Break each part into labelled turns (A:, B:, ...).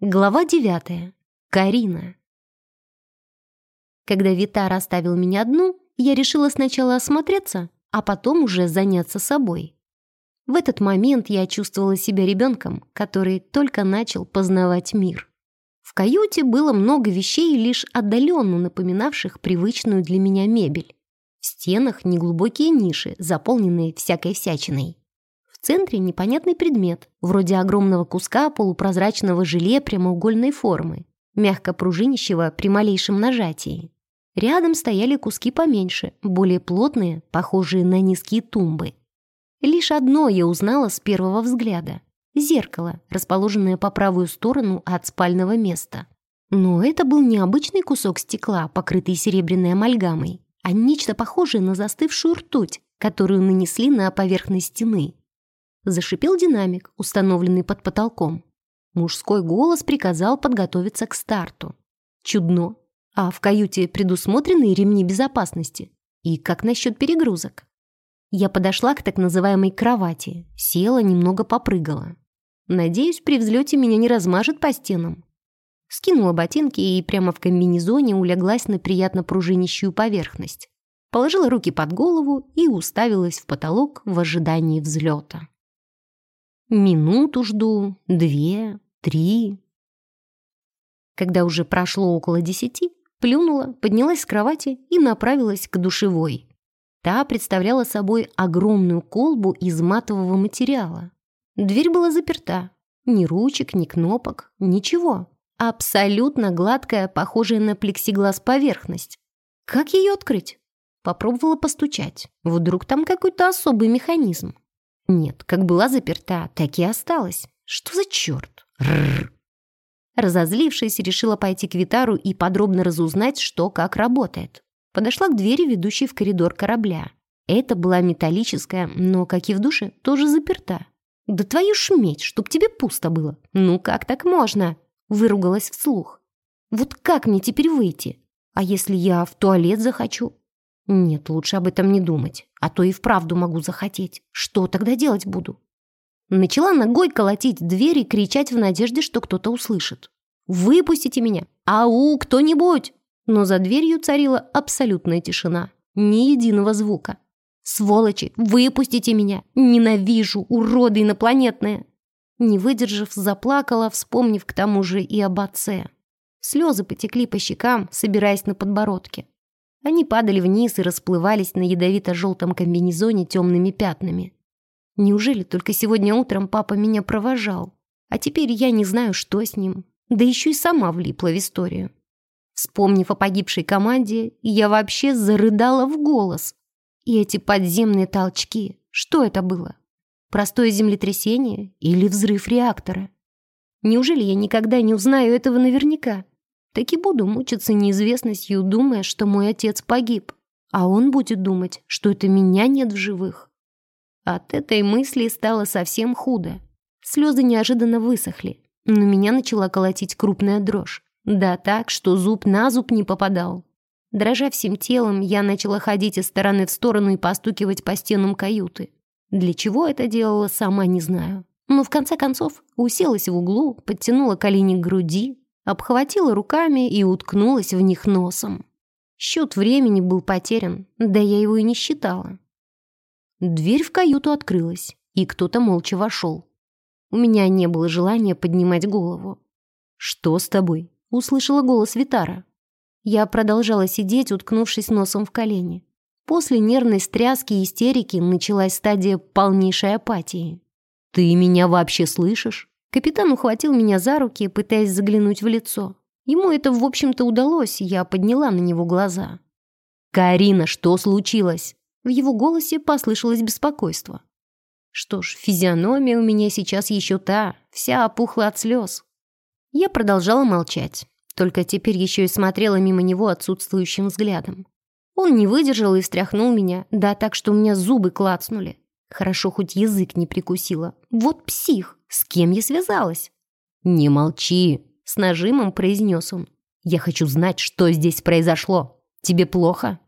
A: Глава девятая. Карина. Когда Витар оставил меня одну, я решила сначала осмотреться, а потом уже заняться собой. В этот момент я чувствовала себя ребенком, который только начал познавать мир. В каюте было много вещей, лишь отдаленно напоминавших привычную для меня мебель. В стенах неглубокие ниши, заполненные всякой всячиной. В центре непонятный предмет, вроде огромного куска полупрозрачного желе прямоугольной формы, мягко пружинищего при малейшем нажатии. Рядом стояли куски поменьше, более плотные, похожие на низкие тумбы. Лишь одно я узнала с первого взгляда. Зеркало, расположенное по правую сторону от спального места. Но это был не обычный кусок стекла, покрытый серебряной амальгамой, а нечто похожее на застывшую ртуть, которую нанесли на поверхность стены. Зашипел динамик, установленный под потолком. Мужской голос приказал подготовиться к старту. Чудно. А в каюте предусмотрены ремни безопасности? И как насчет перегрузок? Я подошла к так называемой кровати, села, немного попрыгала. Надеюсь, при взлете меня не размажет по стенам. Скинула ботинки и прямо в комбинезоне улеглась на приятно пружинищую поверхность. Положила руки под голову и уставилась в потолок в ожидании взлета. Минуту жду, две, три. Когда уже прошло около десяти, плюнула, поднялась с кровати и направилась к душевой. Та представляла собой огромную колбу из матового материала. Дверь была заперта. Ни ручек, ни кнопок, ничего. Абсолютно гладкая, похожая на плексиглаз поверхность. Как ее открыть? Попробовала постучать. Вдруг там какой-то особый механизм. Нет, как была заперта, так и осталась. Что за черт? Рррр. Разозлившись, решила пойти к Витару и подробно разузнать, что как работает. Подошла к двери, ведущей в коридор корабля. Это была металлическая, но, как и в душе, тоже заперта. «Да твою шметь, чтоб тебе пусто было! Ну как так можно?» Выругалась вслух. «Вот как мне теперь выйти? А если я в туалет захочу? Нет, лучше об этом не думать, а то и вправду могу захотеть. Что тогда делать буду? Начала ногой колотить дверь и кричать в надежде, что кто-то услышит. «Выпустите меня! Ау, кто-нибудь!» Но за дверью царила абсолютная тишина. Ни единого звука. «Сволочи! Выпустите меня! Ненавижу, уроды инопланетные!» Не выдержав, заплакала, вспомнив к тому же и об отце. Слезы потекли по щекам, собираясь на подбородке. Они падали вниз и расплывались на ядовито-желтом комбинезоне темными пятнами. Неужели только сегодня утром папа меня провожал? А теперь я не знаю, что с ним. Да еще и сама влипла в историю. Вспомнив о погибшей команде, я вообще зарыдала в голос. И эти подземные толчки, что это было? Простое землетрясение или взрыв реактора? Неужели я никогда не узнаю этого наверняка? Так и буду мучиться неизвестностью, думая, что мой отец погиб, а он будет думать, что это меня нет в живых. От этой мысли стало совсем худо. Слезы неожиданно высохли, но меня начала колотить крупная дрожь. Да так, что зуб на зуб не попадал. Дрожа всем телом, я начала ходить из стороны в сторону и постукивать по стенам каюты. Для чего это делала, сама не знаю. Но в конце концов уселась в углу, подтянула колени к груди, обхватила руками и уткнулась в них носом. Счет времени был потерян, да я его и не считала. Дверь в каюту открылась, и кто-то молча вошел. У меня не было желания поднимать голову. «Что с тобой?» — услышала голос Витара. Я продолжала сидеть, уткнувшись носом в колени. После нервной стряски и истерики началась стадия полнейшей апатии. «Ты меня вообще слышишь?» Капитан ухватил меня за руки, пытаясь заглянуть в лицо. Ему это, в общем-то, удалось, я подняла на него глаза. «Карина, что случилось?» В его голосе послышалось беспокойство. Что ж, физиономия у меня сейчас еще та, вся опухла от слез. Я продолжала молчать, только теперь еще и смотрела мимо него отсутствующим взглядом. Он не выдержал и встряхнул меня, да так, что у меня зубы клацнули. Хорошо, хоть язык не прикусила. Вот псих! С кем я связалась? «Не молчи!» — с нажимом произнес он. «Я хочу знать, что здесь произошло. Тебе плохо?»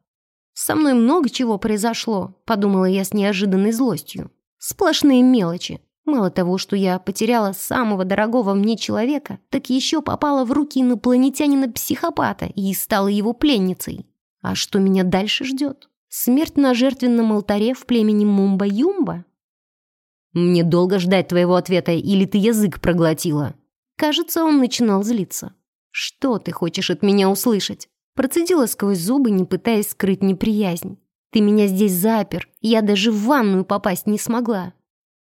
A: «Со мной много чего произошло», — подумала я с неожиданной злостью. «Сплошные мелочи. Мало того, что я потеряла самого дорогого мне человека, так еще попала в руки инопланетянина-психопата и стала его пленницей. А что меня дальше ждет? Смерть на жертвенном алтаре в племени Мумба-Юмба?
B: Мне долго ждать твоего ответа, или ты язык проглотила?
A: Кажется, он начинал злиться. Что ты хочешь от меня услышать? Процедила сквозь зубы, не пытаясь скрыть неприязнь. Ты меня здесь запер, я даже в ванную попасть не смогла.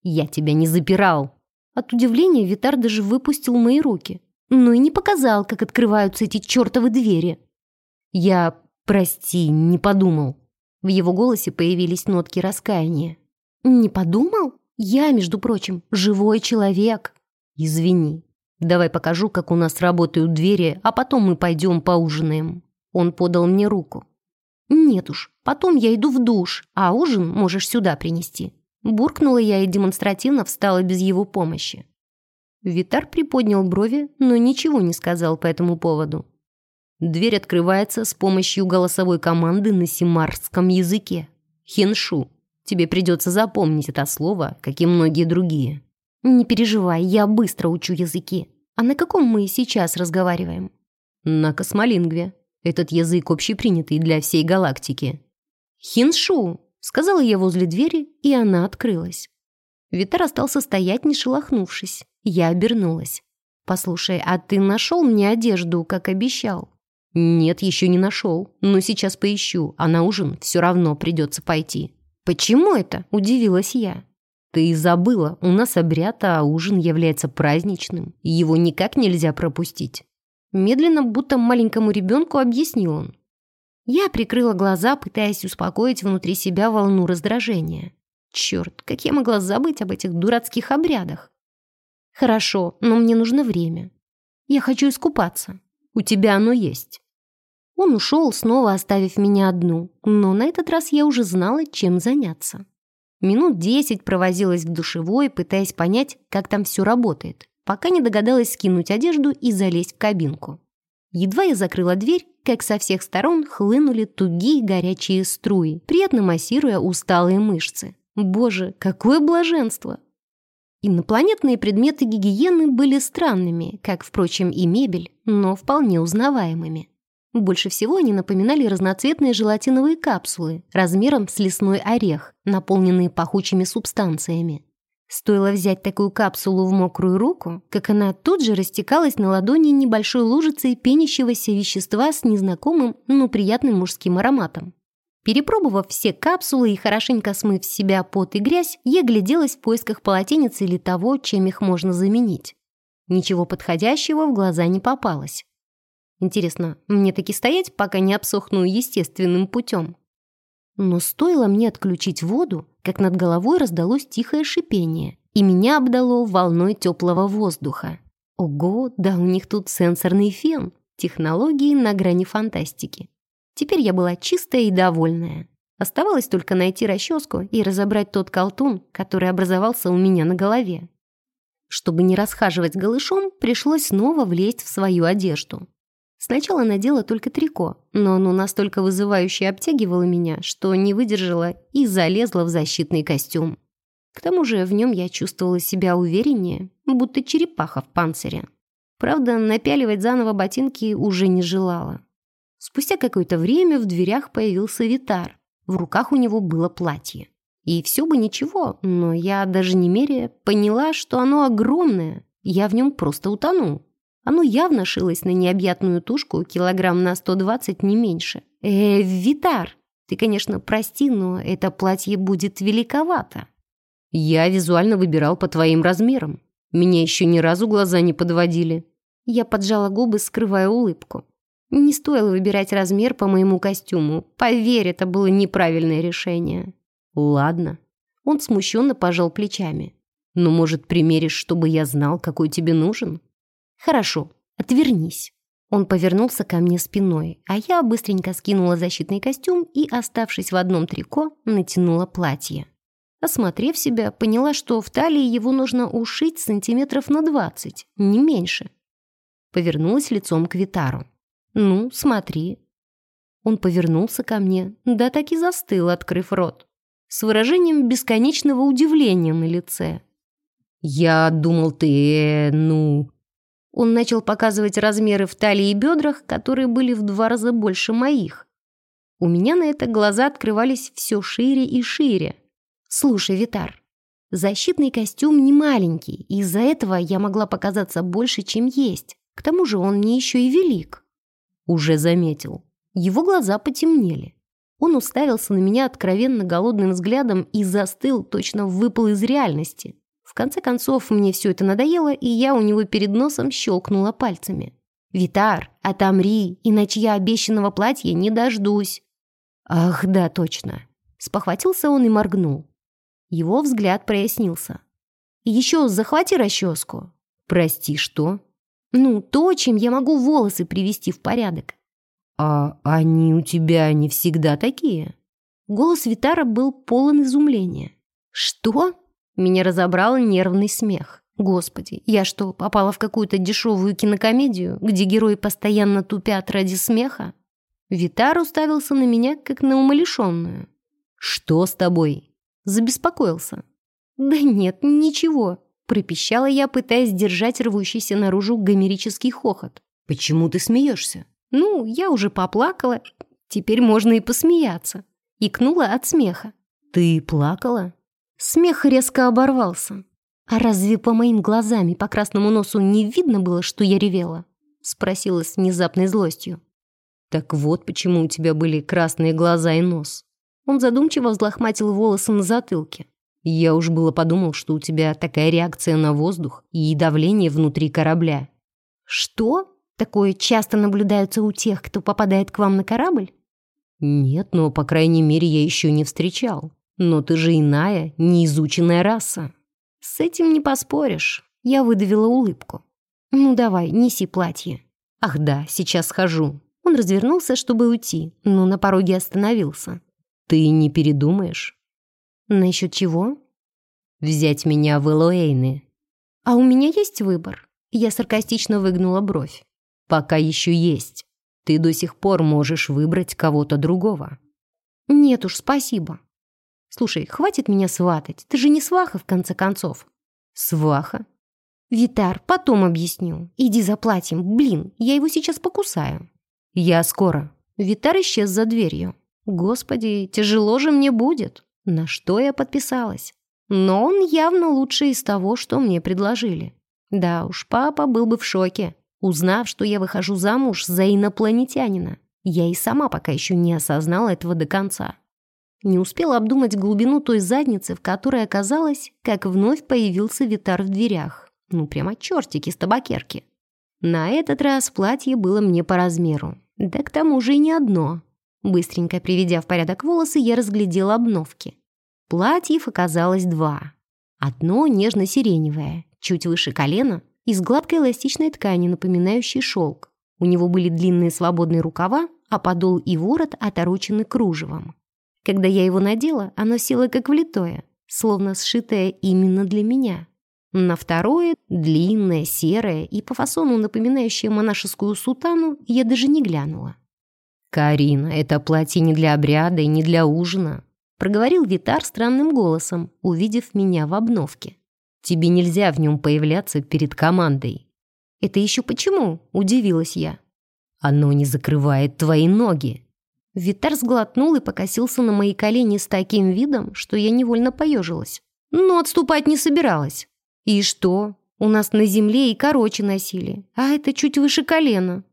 B: Я тебя не запирал.
A: От удивления Витар даже выпустил мои руки, но и не показал, как открываются эти чертовы двери.
B: Я, прости, не подумал.
A: В его голосе появились нотки раскаяния. «Не подумал? Я, между прочим, живой человек».
B: «Извини. Давай покажу, как у нас работают двери, а потом мы пойдем поужинаем». Он подал мне руку.
A: «Нет уж, потом я иду в душ, а ужин можешь сюда принести». Буркнула я и демонстративно встала без его помощи. Витар приподнял брови, но ничего не сказал по этому поводу.
B: Дверь открывается с помощью голосовой команды на симарском языке. Хиншу. Тебе придется запомнить это слово, как и многие другие.
A: Не переживай, я быстро учу языки. А на каком мы сейчас разговариваем?
B: На космолингве. Этот язык общепринятый для всей галактики.
A: Хиншу, сказала я возле двери, и она открылась. Витар остался стоять, не шелохнувшись. Я обернулась. «Послушай, а ты нашел мне одежду, как обещал?»
B: «Нет, еще не нашел. Но сейчас поищу, а на ужин все равно придется пойти».
A: «Почему это?» – удивилась я.
B: «Ты забыла, у нас обряд, а ужин является праздничным. Его никак нельзя пропустить».
A: Медленно, будто маленькому ребенку, объяснил он. Я прикрыла глаза, пытаясь успокоить внутри себя волну раздражения. Черт, как я могла забыть об этих дурацких обрядах? Хорошо, но мне нужно время. Я хочу искупаться.
B: У тебя оно есть.
A: Он ушел, снова оставив меня одну, но на этот раз я уже знала, чем заняться. Минут десять провозилась в душевой, пытаясь понять, как там все работает, пока не догадалась скинуть одежду и залезть в кабинку. Едва я закрыла дверь, как со всех сторон хлынули тугие горячие струи, приятно массируя усталые мышцы. Боже, какое блаженство! Инопланетные предметы гигиены были странными, как, впрочем, и мебель, но вполне узнаваемыми. Больше всего они напоминали разноцветные желатиновые капсулы размером с лесной орех, наполненные пахучими субстанциями. Стоило взять такую капсулу в мокрую руку, как она тут же растекалась на ладони небольшой лужицей пенящегося вещества с незнакомым, но приятным мужским ароматом. Перепробовав все капсулы и хорошенько смыв с себя пот и грязь, я гляделась в поисках полотенец или того, чем их можно заменить. Ничего подходящего в глаза не попалось. Интересно, мне таки стоять, пока не обсохну естественным путем? Но стоило мне отключить воду, как над головой раздалось тихое шипение, и меня обдало волной теплого воздуха. Ого, да у них тут сенсорный фен, технологии на грани фантастики. Теперь я была чистая и довольная. Оставалось только найти расческу и разобрать тот колтун, который образовался у меня на голове. Чтобы не расхаживать голышом, пришлось снова влезть в свою одежду. Сначала надела только трико, но оно настолько вызывающе обтягивало меня, что не выдержала и залезла в защитный костюм. К тому же в нем я чувствовала себя увереннее, будто черепаха в панцире. Правда, напяливать заново ботинки уже не желала. Спустя какое-то время в дверях появился Витар. В руках у него было платье. И все бы ничего, но я даже не меряя поняла, что оно огромное. Я в нем просто утону. Оно явно шилось на необъятную тушку килограмм на 120, не меньше. Э, Витар, ты, конечно, прости, но это платье будет великовато.
B: Я визуально выбирал по твоим размерам. Меня еще ни разу глаза не подводили.
A: Я поджала губы, скрывая улыбку. Не стоило выбирать размер по моему костюму. Поверь, это было неправильное решение.
B: Ладно.
A: Он смущенно пожал плечами.
B: Но, «Ну, может, примеришь, чтобы я знал, какой тебе нужен?
A: «Хорошо, отвернись». Он повернулся ко мне спиной, а я быстренько скинула защитный костюм и, оставшись в одном трико, натянула платье. Осмотрев себя, поняла, что в талии его нужно ушить сантиметров на двадцать, не меньше. Повернулась лицом к Витару. «Ну, смотри». Он повернулся ко мне, да так и застыл, открыв рот, с выражением бесконечного удивления на лице.
B: «Я думал, ты... Э, ну...»
A: Он начал показывать размеры в талии и бедрах, которые были в два раза больше моих. У меня на это глаза открывались все шире и шире. «Слушай, Витар, защитный костюм не маленький, и из-за этого я могла показаться больше, чем есть. К тому же он мне еще и велик».
B: Уже заметил.
A: Его глаза потемнели. Он уставился на меня откровенно голодным взглядом и застыл, точно выпал из реальности. В конце концов, мне все это надоело, и я у него перед носом щелкнула пальцами. «Витар, отомри, иначе я обещанного платья не дождусь». «Ах, да, точно». Спохватился он и моргнул. Его взгляд прояснился. «Еще захвати расческу».
B: «Прости, что?»
A: «Ну, то, чем я могу волосы привести в порядок.
B: «А они у тебя не всегда такие?»
A: Голос Витара был полон изумления. «Что?» Меня разобрал нервный смех. «Господи, я что, попала в какую-то дешевую кинокомедию, где герои постоянно тупят ради смеха?» Витар уставился на меня, как на умалишенную.
B: «Что с тобой?»
A: Забеспокоился. «Да нет, ничего», — пропищала я, пытаясь держать рвущийся наружу гомерический хохот.
B: «Почему ты смеешься?»
A: Ну, я уже поплакала, теперь можно и посмеяться. Икнула от смеха.
B: Ты плакала?
A: Смех резко оборвался. А разве по моим глазам и по красному носу не видно было, что я ревела? Спросила с внезапной злостью.
B: Так вот почему у тебя были красные глаза и нос.
A: Он задумчиво взлохматил волосы на затылке.
B: Я уж было подумал, что у тебя такая реакция на воздух и давление внутри корабля.
A: Что? Такое часто наблюдается у тех, кто попадает к вам на корабль?
B: Нет, но, по крайней мере, я еще не встречал. Но ты же иная, неизученная раса.
A: С этим не поспоришь. Я выдавила улыбку. Ну давай, неси платье.
B: Ах да, сейчас схожу.
A: Он развернулся, чтобы уйти, но на пороге остановился.
B: Ты не передумаешь?
A: Насчет чего?
B: Взять меня в Элоэйны.
A: А у меня есть выбор. Я саркастично выгнула бровь
B: пока еще есть. Ты до сих пор можешь выбрать кого-то другого».
A: «Нет уж, спасибо. Слушай, хватит меня сватать. Ты же не сваха, в конце концов».
B: «Сваха?»
A: «Витар, потом объясню. Иди за платьем. Блин, я его сейчас покусаю».
B: «Я скоро».
A: Витар исчез за дверью. «Господи, тяжело же мне будет. На что я подписалась?» Но он явно лучше из того, что мне предложили. Да уж, папа был бы в шоке. Узнав, что я выхожу замуж за инопланетянина, я и сама пока еще не осознала этого до конца. Не успела обдумать глубину той задницы, в которой оказалась, как вновь появился Витар в дверях. Ну, прямо чертики с табакерки. На этот раз платье было мне по размеру. Да к тому же и не одно. Быстренько приведя в порядок волосы, я разглядела обновки. Платьев оказалось два. Одно нежно-сиреневое, чуть выше колена, из гладкой эластичной ткани, напоминающей шелк. У него были длинные свободные рукава, а подол и ворот оторочены кружевом. Когда я его надела, оно село как влитое, словно сшитое именно для меня. На второе, длинное, серое и по фасону напоминающее монашескую сутану, я даже не глянула.
B: «Карина, это платье не для обряда и не для ужина», проговорил Витар странным голосом, увидев меня в обновке. Тебе нельзя в нем появляться перед командой».
A: «Это еще почему?» – удивилась я.
B: «Оно не закрывает твои ноги».
A: Витар сглотнул и покосился на мои колени с таким видом, что я невольно поежилась. Но отступать не собиралась. «И что? У нас на земле и короче носили, а это чуть выше колена».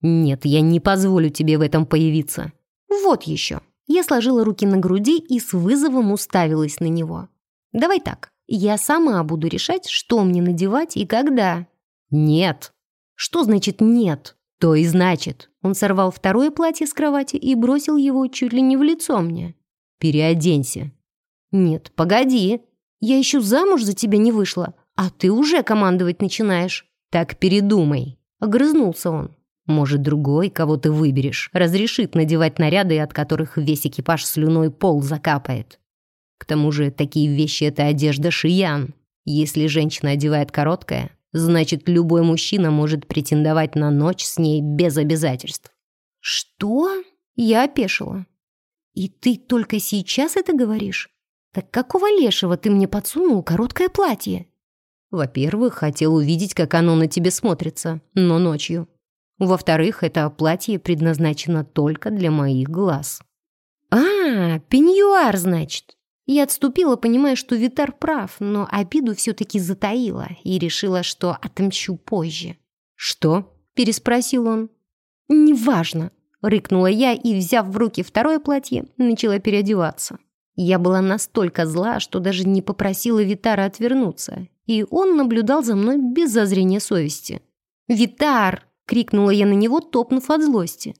B: «Нет, я не позволю тебе в этом появиться».
A: «Вот еще». Я сложила руки на груди и с вызовом уставилась на него. «Давай так. Я сама буду решать, что мне надевать и когда.
B: Нет.
A: Что значит «нет»?
B: То и значит.
A: Он сорвал второе платье с кровати и бросил его чуть ли не в лицо мне.
B: Переоденься.
A: Нет, погоди. Я еще замуж за тебя не вышла, а ты уже командовать начинаешь.
B: Так передумай.
A: Огрызнулся он.
B: Может, другой, кого ты выберешь, разрешит надевать наряды, от которых весь экипаж слюной пол закапает. К тому же такие вещи — это одежда шиян. Если женщина одевает короткое, значит, любой мужчина может претендовать на ночь с ней без обязательств.
A: «Что?» Я опешила. «И ты только сейчас это говоришь? Так какого лешего ты мне подсунул короткое платье?»
B: Во-первых, хотел увидеть, как оно на тебе смотрится, но ночью. Во-вторых, это платье предназначено только для моих глаз.
A: «А, пеньюар, значит!» Я отступила, понимая, что Витар прав, но обиду все-таки затаила и решила, что отомщу позже.
B: «Что?» — переспросил он.
A: «Неважно», — рыкнула я и, взяв в руки второе платье, начала переодеваться. Я была настолько зла, что даже не попросила Витара отвернуться, и он наблюдал за мной без зазрения совести. «Витар!» — крикнула я на него, топнув от злости.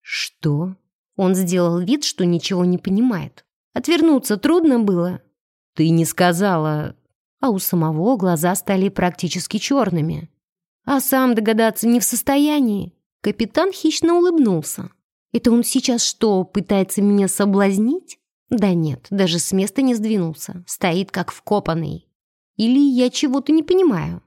B: «Что?»
A: Он сделал вид, что ничего не понимает. Отвернуться трудно было.
B: «Ты не сказала...»
A: А у самого глаза стали практически черными. А сам догадаться не в состоянии. Капитан хищно улыбнулся. «Это он сейчас что, пытается меня соблазнить?» «Да нет, даже с места не сдвинулся. Стоит как вкопанный. Или я чего-то не понимаю?»